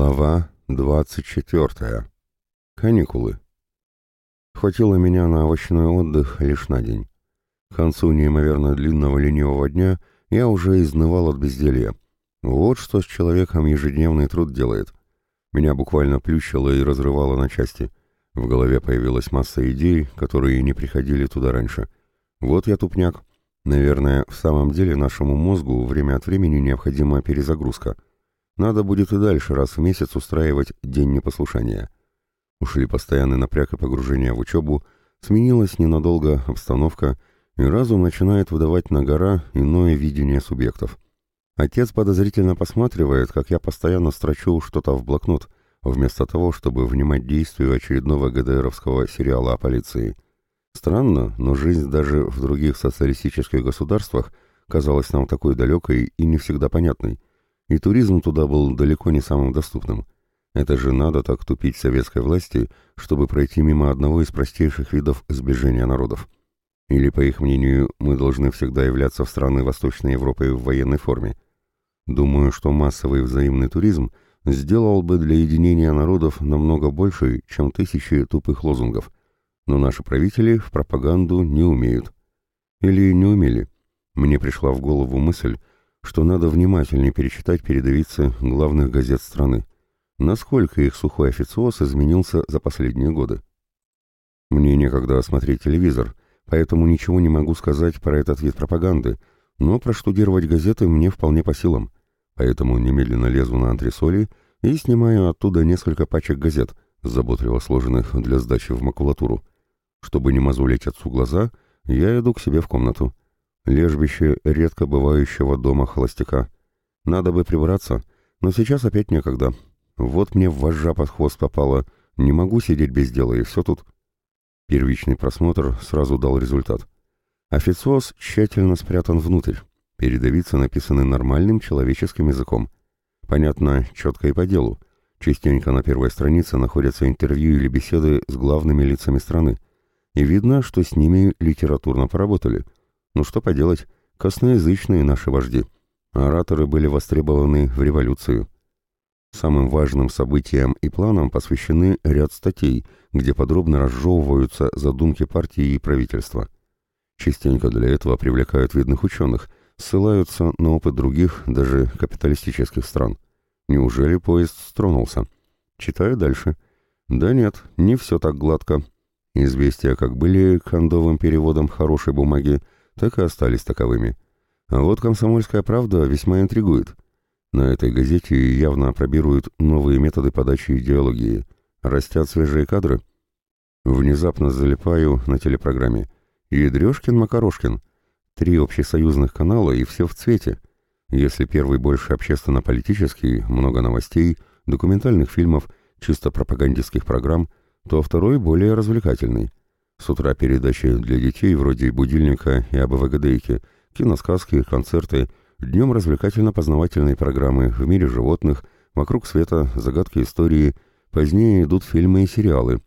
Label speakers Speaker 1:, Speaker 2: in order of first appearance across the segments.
Speaker 1: Глава 24. Каникулы. Хватило меня на овощной отдых лишь на день. К концу неимоверно длинного ленивого дня я уже изнывал от безделья. Вот что с человеком ежедневный труд делает. Меня буквально плющило и разрывало на части. В голове появилась масса идей, которые не приходили туда раньше. Вот я тупняк. Наверное, в самом деле нашему мозгу время от времени необходима перезагрузка — надо будет и дальше раз в месяц устраивать день непослушания. Ушли постоянный напряг и погружение в учебу, сменилась ненадолго обстановка, и разум начинает выдавать на гора иное видение субъектов. Отец подозрительно посматривает, как я постоянно строчу что-то в блокнот, вместо того, чтобы внимать действию очередного ГДРовского сериала о полиции. Странно, но жизнь даже в других социалистических государствах казалась нам такой далекой и не всегда понятной. И туризм туда был далеко не самым доступным. Это же надо так тупить советской власти, чтобы пройти мимо одного из простейших видов сближения народов. Или, по их мнению, мы должны всегда являться в страны Восточной Европы в военной форме. Думаю, что массовый взаимный туризм сделал бы для единения народов намного больше, чем тысячи тупых лозунгов. Но наши правители в пропаганду не умеют. Или не умели. Мне пришла в голову мысль, что надо внимательнее перечитать передовицы главных газет страны. Насколько их сухой официоз изменился за последние годы. Мне некогда смотреть телевизор, поэтому ничего не могу сказать про этот вид пропаганды, но проштудировать газеты мне вполне по силам, поэтому немедленно лезу на антресоли и снимаю оттуда несколько пачек газет, заботливо сложенных для сдачи в макулатуру. Чтобы не мозолить отцу глаза, я иду к себе в комнату. Лежбище редко бывающего дома холостяка. Надо бы прибраться, но сейчас опять некогда. Вот мне вожжа под хвост попала. Не могу сидеть без дела, и все тут. Первичный просмотр сразу дал результат. Официоз тщательно спрятан внутрь. Передовицы написаны нормальным человеческим языком. Понятно, четко и по делу. Частенько на первой странице находятся интервью или беседы с главными лицами страны. И видно, что с ними литературно поработали – ну что поделать, косноязычные наши вожди. Ораторы были востребованы в революцию. Самым важным событиям и планам посвящены ряд статей, где подробно разжевываются задумки партии и правительства. Частенько для этого привлекают видных ученых, ссылаются на опыт других, даже капиталистических стран. Неужели поезд стронулся? Читаю дальше. Да нет, не все так гладко. Известия как были кондовым переводом хорошей бумаги, так и остались таковыми. А вот «Комсомольская правда» весьма интригует. На этой газете явно пробируют новые методы подачи идеологии. Растят свежие кадры. Внезапно залипаю на телепрограмме. Ядрёшкин-Макарошкин. Три общесоюзных канала и все в цвете. Если первый больше общественно-политический, много новостей, документальных фильмов, чисто пропагандистских программ, то второй более развлекательный. С утра передачи для детей вроде будильника и АБВГДейки, киносказки, концерты, днем развлекательно-познавательные программы в мире животных, вокруг света, загадки истории, позднее идут фильмы и сериалы.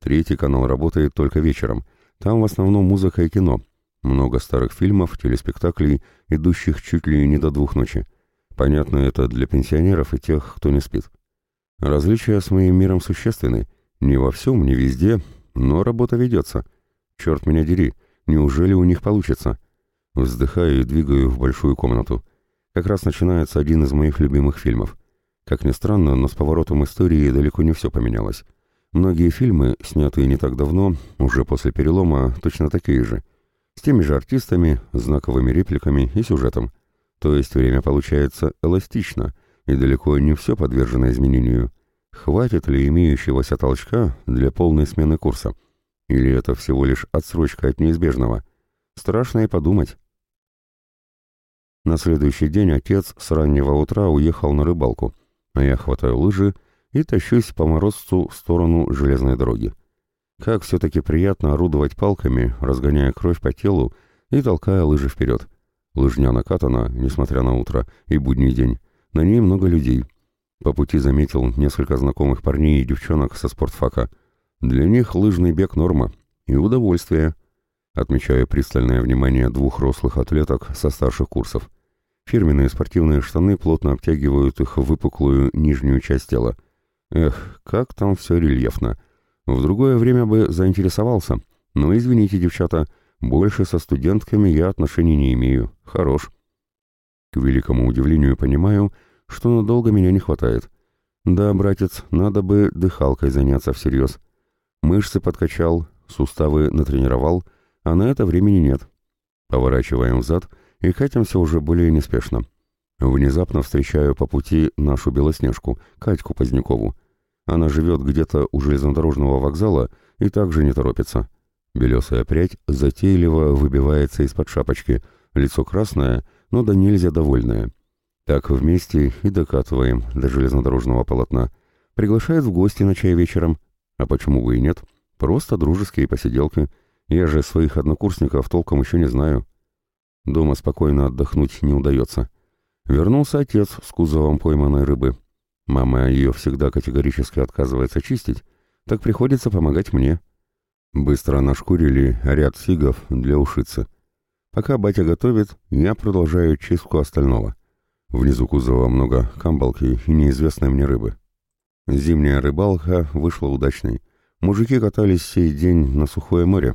Speaker 1: Третий канал работает только вечером. Там в основном музыка и кино. Много старых фильмов, телеспектаклей, идущих чуть ли не до двух ночи. Понятно, это для пенсионеров и тех, кто не спит. Различия с моим миром существенны. Не во всем, не везде, но работа ведется. Черт меня дери, неужели у них получится? Вздыхаю и двигаю в большую комнату. Как раз начинается один из моих любимых фильмов. Как ни странно, но с поворотом истории далеко не все поменялось. Многие фильмы, снятые не так давно, уже после перелома, точно такие же. С теми же артистами, знаковыми репликами и сюжетом. То есть время получается эластично, и далеко не все подвержено изменению. Хватит ли имеющегося толчка для полной смены курса? Или это всего лишь отсрочка от неизбежного? Страшно и подумать. На следующий день отец с раннего утра уехал на рыбалку, а я хватаю лыжи и тащусь по морозцу в сторону железной дороги. Как все-таки приятно орудовать палками, разгоняя кровь по телу и толкая лыжи вперед. Лыжня накатана, несмотря на утро и будний день. На ней много людей, по пути заметил несколько знакомых парней и девчонок со спортфака. Для них лыжный бег норма и удовольствие. Отмечаю пристальное внимание двух рослых атлеток со старших курсов. Фирменные спортивные штаны плотно обтягивают их выпуклую нижнюю часть тела. Эх, как там все рельефно. В другое время бы заинтересовался. Но извините, девчата, больше со студентками я отношений не имею. Хорош. К великому удивлению понимаю, что надолго меня не хватает. Да, братец, надо бы дыхалкой заняться всерьез. Мышцы подкачал, суставы натренировал, а на это времени нет. Поворачиваем взад и катимся уже более неспешно. Внезапно встречаю по пути нашу Белоснежку, Катьку Позднякову. Она живет где-то у железнодорожного вокзала и также не торопится. Белесая прядь затейливо выбивается из-под шапочки, лицо красное, но да нельзя довольное. Так вместе и докатываем до железнодорожного полотна. Приглашает в гости на чай вечером. А почему бы и нет? Просто дружеские посиделки. Я же своих однокурсников толком еще не знаю. Дома спокойно отдохнуть не удается. Вернулся отец с кузовом пойманной рыбы. Мама ее всегда категорически отказывается чистить, так приходится помогать мне. Быстро нашкурили ряд фигов для ушицы. Пока батя готовит, я продолжаю чистку остального. Внизу кузова много камбалки и неизвестной мне рыбы. Зимняя рыбалка вышла удачной. Мужики катались сей день на сухое море.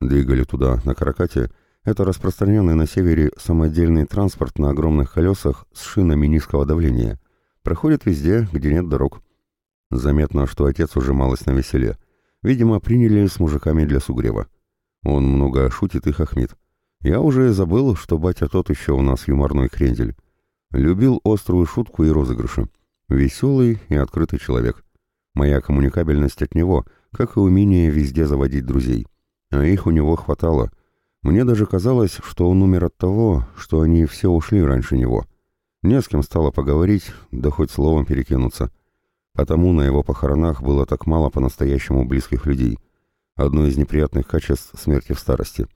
Speaker 1: Двигали туда на каракате. Это распространенный на севере самодельный транспорт на огромных колесах с шинами низкого давления. Проходит везде, где нет дорог. Заметно, что отец уже малость на веселе. Видимо, приняли с мужиками для сугрева. Он много шутит и хохмит. Я уже забыл, что батя тот еще у нас юморной крендель. Любил острую шутку и розыгрыши. Веселый и открытый человек. Моя коммуникабельность от него, как и умение везде заводить друзей. А их у него хватало. Мне даже казалось, что он умер от того, что они все ушли раньше него. Не с кем стало поговорить, да хоть словом перекинуться. Потому на его похоронах было так мало по-настоящему близких людей. Одно из неприятных качеств смерти в старости.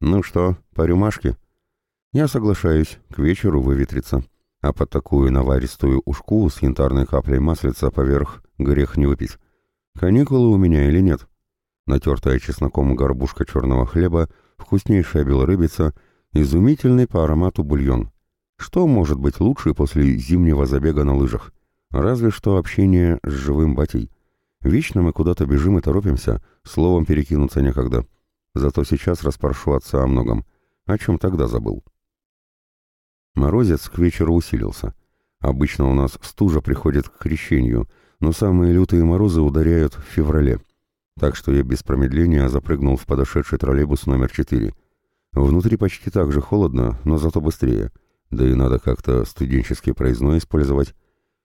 Speaker 1: Ну что, по рюмашке? Я соглашаюсь, к вечеру выветрится. А под такую наваристую ушку с янтарной каплей маслица поверх грех не выпить. Каникулы у меня или нет? Натертая чесноком горбушка черного хлеба, вкуснейшая белорыбица, изумительный по аромату бульон. Что может быть лучше после зимнего забега на лыжах? Разве что общение с живым батей. Вечно мы куда-то бежим и торопимся, словом перекинуться некогда. Зато сейчас расспрошу отца о многом. О чем тогда забыл? Морозец к вечеру усилился. Обычно у нас стужа приходит к крещению, но самые лютые морозы ударяют в феврале. Так что я без промедления запрыгнул в подошедший троллейбус номер 4. Внутри почти так же холодно, но зато быстрее. Да и надо как-то студенческий проездной использовать.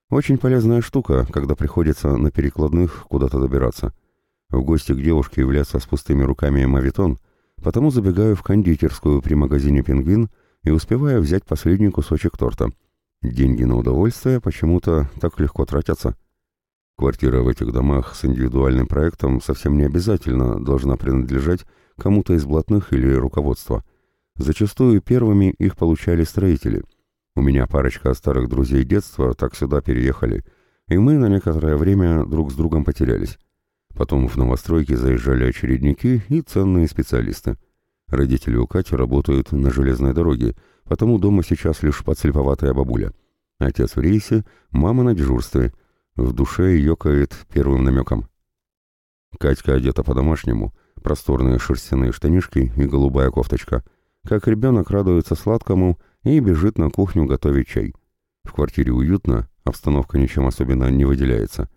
Speaker 1: Очень полезная штука, когда приходится на перекладных куда-то добираться. В гости к девушке являться с пустыми руками мавитон, потому забегаю в кондитерскую при магазине «Пингвин» и успеваю взять последний кусочек торта. Деньги на удовольствие почему-то так легко тратятся. Квартира в этих домах с индивидуальным проектом совсем не обязательно должна принадлежать кому-то из блатных или руководства – Зачастую первыми их получали строители. У меня парочка старых друзей детства так сюда переехали, и мы на некоторое время друг с другом потерялись. Потом в новостройки заезжали очередники и ценные специалисты. Родители у Кати работают на железной дороге, потому дома сейчас лишь подслеповатая бабуля. Отец в рейсе, мама на дежурстве. В душе ёкает первым намеком. Катька одета по-домашнему, просторные шерстяные штанишки и голубая кофточка — как ребенок радуется сладкому и бежит на кухню готовить чай. В квартире уютно, обстановка ничем особенно не выделяется.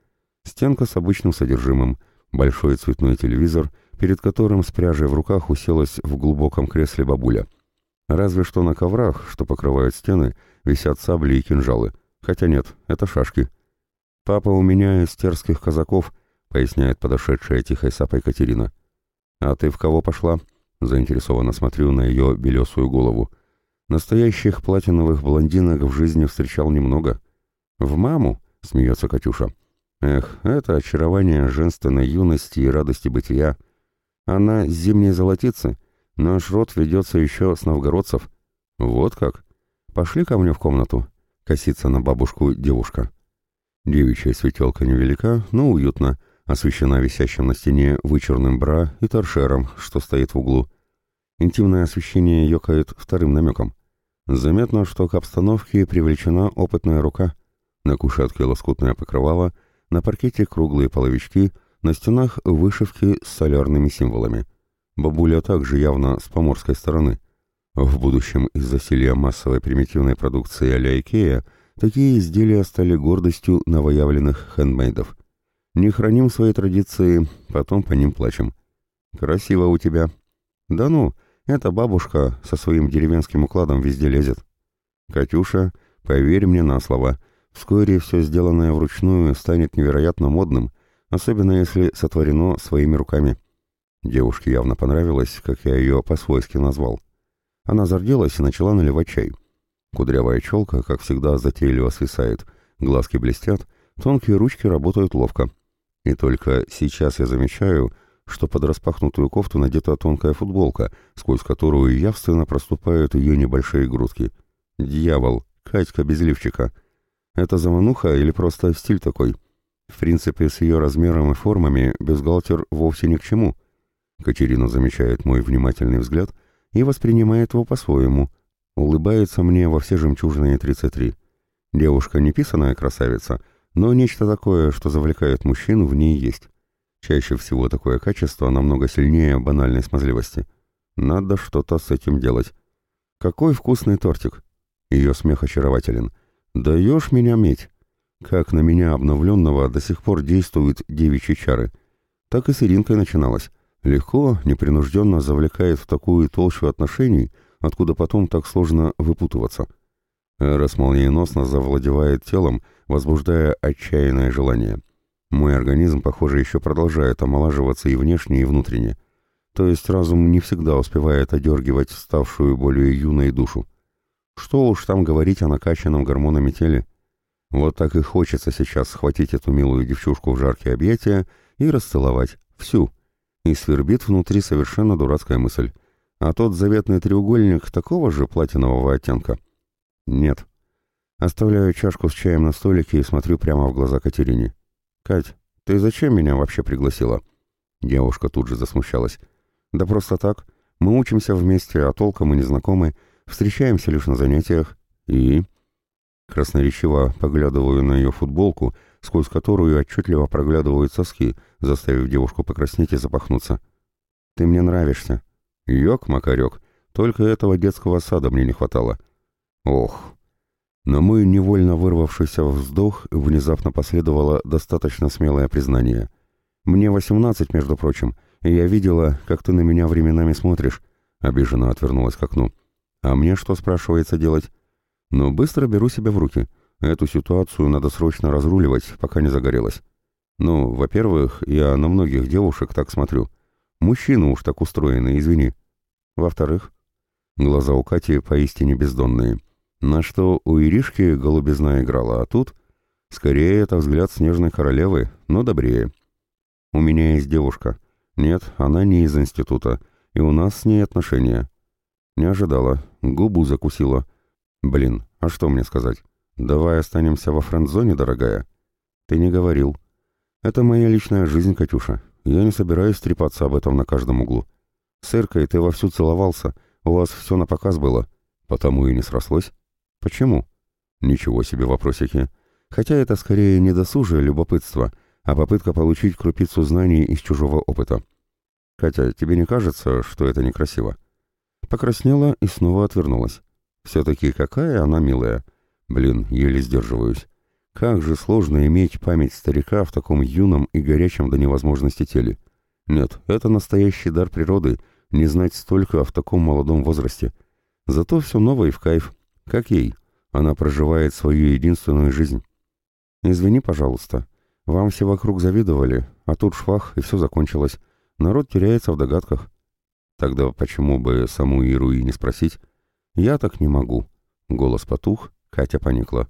Speaker 1: Стенка с обычным содержимым, большой цветной телевизор, перед которым с пряжей в руках уселась в глубоком кресле бабуля. Разве что на коврах, что покрывают стены, висят сабли и кинжалы. Хотя нет, это шашки. «Папа у меня из терских казаков», — поясняет подошедшая тихой сапой Катерина. «А ты в кого пошла?» Заинтересованно смотрю на ее белесую голову. Настоящих платиновых блондинок в жизни встречал немного. «В маму?» — смеется Катюша. «Эх, это очарование женственной юности и радости бытия. Она зимней золотицы. Наш род ведется еще с новгородцев. Вот как? Пошли ко мне в комнату». Косится на бабушку девушка. Девичья светелка невелика, но уютна освещена висящим на стене вычурным бра и торшером, что стоит в углу. Интимное освещение ёкает вторым намеком. Заметно, что к обстановке привлечена опытная рука. На кушетке лоскутное покрывало, на паркете круглые половички, на стенах вышивки с солярными символами. Бабуля также явно с поморской стороны. В будущем из-за силия массовой примитивной продукции а-ля Икея такие изделия стали гордостью новоявленных хендмейдов. Не храним свои традиции, потом по ним плачем. Красиво у тебя. Да ну, эта бабушка со своим деревенским укладом везде лезет. Катюша, поверь мне на слово, вскоре все сделанное вручную станет невероятно модным, особенно если сотворено своими руками. Девушке явно понравилось, как я ее по-свойски назвал. Она зарделась и начала наливать чай. Кудрявая челка, как всегда, затейливо свисает, глазки блестят, тонкие ручки работают ловко. И только сейчас я замечаю, что под распахнутую кофту надета тонкая футболка, сквозь которую явственно проступают ее небольшие грудки. Дьявол, Катька без лифчика. Это замануха или просто стиль такой? В принципе, с ее размером и формами бюстгальтер вовсе ни к чему. Катерина замечает мой внимательный взгляд и воспринимает его по-своему. Улыбается мне во все жемчужные 33. Девушка не писаная красавица, но нечто такое, что завлекает мужчин, в ней есть. Чаще всего такое качество намного сильнее банальной смазливости. Надо что-то с этим делать. Какой вкусный тортик. Ее смех очарователен. Даешь меня медь. Как на меня обновленного до сих пор действуют девичьи чары. Так и с Иринкой начиналось. Легко, непринужденно завлекает в такую толщу отношений, откуда потом так сложно выпутываться. Эрос молниеносно завладевает телом, возбуждая отчаянное желание. Мой организм, похоже, еще продолжает омолаживаться и внешне, и внутренне. То есть разум не всегда успевает одергивать ставшую более юной душу. Что уж там говорить о накачанном гормонами теле. Вот так и хочется сейчас схватить эту милую девчушку в жаркие объятия и расцеловать. Всю. И свербит внутри совершенно дурацкая мысль. А тот заветный треугольник такого же платинового оттенка? Нет. Оставляю чашку с чаем на столике и смотрю прямо в глаза Катерине. «Кать, ты зачем меня вообще пригласила?» Девушка тут же засмущалась. «Да просто так. Мы учимся вместе, а толком мы не знакомы, встречаемся лишь на занятиях. И...» Красноречиво поглядываю на ее футболку, сквозь которую отчетливо проглядывают соски, заставив девушку покраснеть и запахнуться. «Ты мне нравишься». «Ёк, Макарёк, только этого детского сада мне не хватало». «Ох, на мой невольно вырвавшийся вздох внезапно последовало достаточно смелое признание. «Мне восемнадцать, между прочим, и я видела, как ты на меня временами смотришь», — обиженно отвернулась к окну. «А мне что, спрашивается, делать?» «Но быстро беру себя в руки. Эту ситуацию надо срочно разруливать, пока не загорелась. Ну, во-первых, я на многих девушек так смотрю. Мужчины уж так устроены, извини. Во-вторых, глаза у Кати поистине бездонные». На что у Иришки голубизна играла, а тут... Скорее, это взгляд снежной королевы, но добрее. У меня есть девушка. Нет, она не из института, и у нас с ней отношения. Не ожидала, губу закусила. Блин, а что мне сказать? Давай останемся во френд-зоне, дорогая. Ты не говорил. Это моя личная жизнь, Катюша. Я не собираюсь трепаться об этом на каждом углу. С Иркой ты вовсю целовался, у вас все на показ было. Потому и не срослось. Почему? Ничего себе вопросики. Хотя это скорее не досужие любопытство, а попытка получить крупицу знаний из чужого опыта. Катя, тебе не кажется, что это некрасиво? Покраснела и снова отвернулась. Все-таки какая она милая. Блин, еле сдерживаюсь. Как же сложно иметь память старика в таком юном и горячем до невозможности теле. Нет, это настоящий дар природы, не знать столько в таком молодом возрасте. Зато все новое и в кайф. Как ей? Она проживает свою единственную жизнь. Извини, пожалуйста. Вам все вокруг завидовали, а тут швах, и все закончилось. Народ теряется в догадках. Тогда почему бы саму Иру и не спросить? Я так не могу. Голос потух, Катя поникла.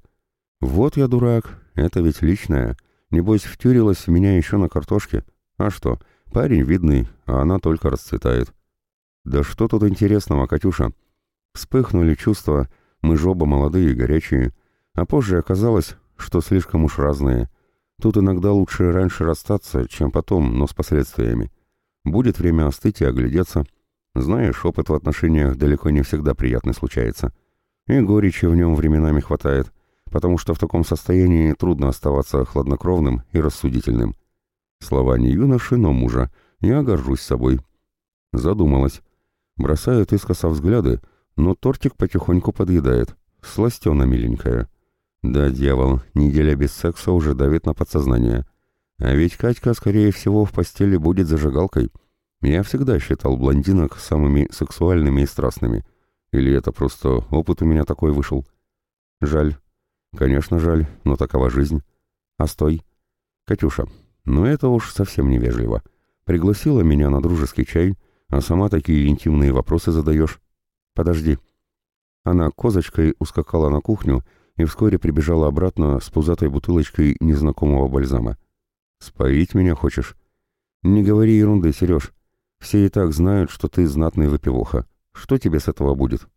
Speaker 1: Вот я дурак, это ведь личное. Небось, втюрилась в меня еще на картошке. А что, парень видный, а она только расцветает. Да что тут интересного, Катюша? Вспыхнули чувства, мы же оба молодые и горячие. А позже оказалось, что слишком уж разные. Тут иногда лучше раньше расстаться, чем потом, но с последствиями. Будет время остыть и оглядеться. Знаешь, опыт в отношениях далеко не всегда приятный случается. И горечи в нем временами хватает, потому что в таком состоянии трудно оставаться хладнокровным и рассудительным. Слова не юноши, но мужа. Я горжусь собой. Задумалась. Бросает искоса взгляды, но тортик потихоньку подъедает. Сластена миленькая. Да, дьявол, неделя без секса уже давит на подсознание. А ведь Катька, скорее всего, в постели будет зажигалкой. Я всегда считал блондинок самыми сексуальными и страстными. Или это просто опыт у меня такой вышел? Жаль. Конечно, жаль, но такова жизнь. А стой. Катюша, ну это уж совсем невежливо. Пригласила меня на дружеский чай, а сама такие интимные вопросы задаешь. Подожди. Она козочкой ускакала на кухню и вскоре прибежала обратно с пузатой бутылочкой незнакомого бальзама. «Споить меня хочешь?» «Не говори ерунды, Сереж. Все и так знают, что ты знатный выпивоха. Что тебе с этого будет?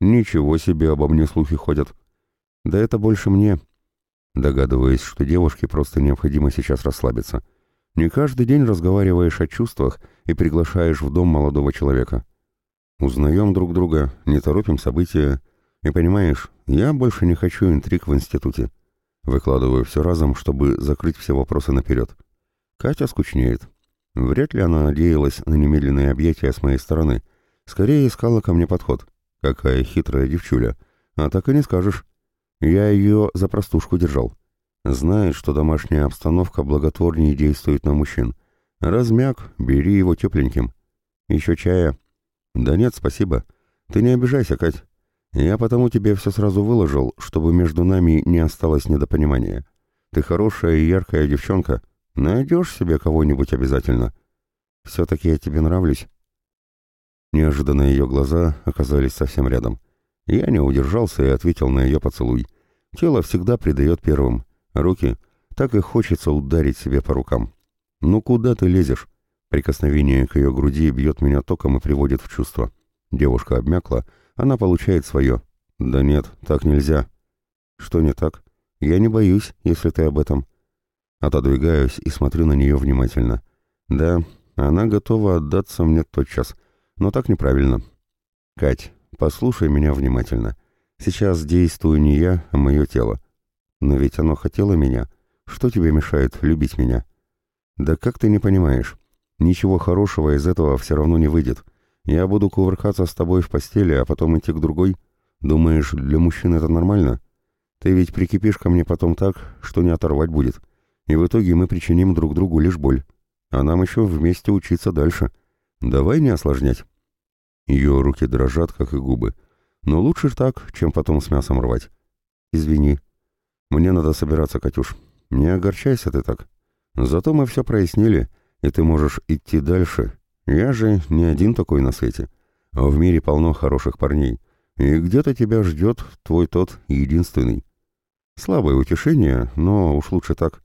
Speaker 1: Ничего себе обо мне слухи ходят. Да это больше мне. Догадываясь, что девушке просто необходимо сейчас расслабиться. Не каждый день разговариваешь о чувствах и приглашаешь в дом молодого человека. Узнаем друг друга, не торопим события. И понимаешь, я больше не хочу интриг в институте. Выкладываю все разом, чтобы закрыть все вопросы наперед. Катя скучнеет. Вряд ли она надеялась на немедленные объятия с моей стороны. Скорее искала ко мне подход. Какая хитрая девчуля. А так и не скажешь. Я ее за простушку держал. Знает, что домашняя обстановка благотворнее действует на мужчин. Размяк, бери его тепленьким. Еще чая? Да нет, спасибо. Ты не обижайся, Кать. Я потому тебе все сразу выложил, чтобы между нами не осталось недопонимания. Ты хорошая и яркая девчонка, Найдешь себе кого-нибудь обязательно. Все-таки я тебе нравлюсь. Неожиданно ее глаза оказались совсем рядом. Я не удержался и ответил на ее поцелуй. Тело всегда предает первым. Руки так и хочется ударить себе по рукам. «Ну куда ты лезешь?» Прикосновение к ее груди бьет меня током и приводит в чувство. Девушка обмякла, она получает свое. «Да нет, так нельзя». «Что не так? Я не боюсь, если ты об этом». Отодвигаюсь и смотрю на нее внимательно. Да, она готова отдаться мне тотчас, но так неправильно. Кать, послушай меня внимательно. Сейчас действую не я, а мое тело. Но ведь оно хотело меня. Что тебе мешает любить меня? Да как ты не понимаешь? Ничего хорошего из этого все равно не выйдет. Я буду кувыркаться с тобой в постели, а потом идти к другой. Думаешь, для мужчин это нормально? Ты ведь прикипишь ко мне потом так, что не оторвать будет и в итоге мы причиним друг другу лишь боль. А нам еще вместе учиться дальше. Давай не осложнять. Ее руки дрожат, как и губы. Но лучше так, чем потом с мясом рвать. Извини. Мне надо собираться, Катюш. Не огорчайся ты так. Зато мы все прояснили, и ты можешь идти дальше. Я же не один такой на свете. В мире полно хороших парней. И где-то тебя ждет твой тот единственный. Слабое утешение, но уж лучше так.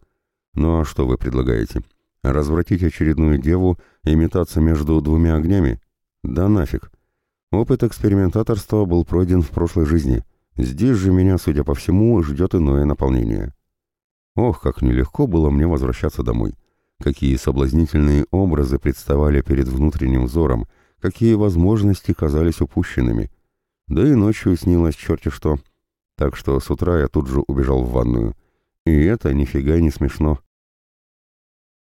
Speaker 1: Ну а что вы предлагаете? Развратить очередную деву и метаться между двумя огнями? Да нафиг. Опыт экспериментаторства был пройден в прошлой жизни. Здесь же меня, судя по всему, ждет иное наполнение. Ох, как нелегко было мне возвращаться домой. Какие соблазнительные образы представали перед внутренним взором, какие возможности казались упущенными. Да и ночью снилось черти что. Так что с утра я тут же убежал в ванную. И это нифига не смешно.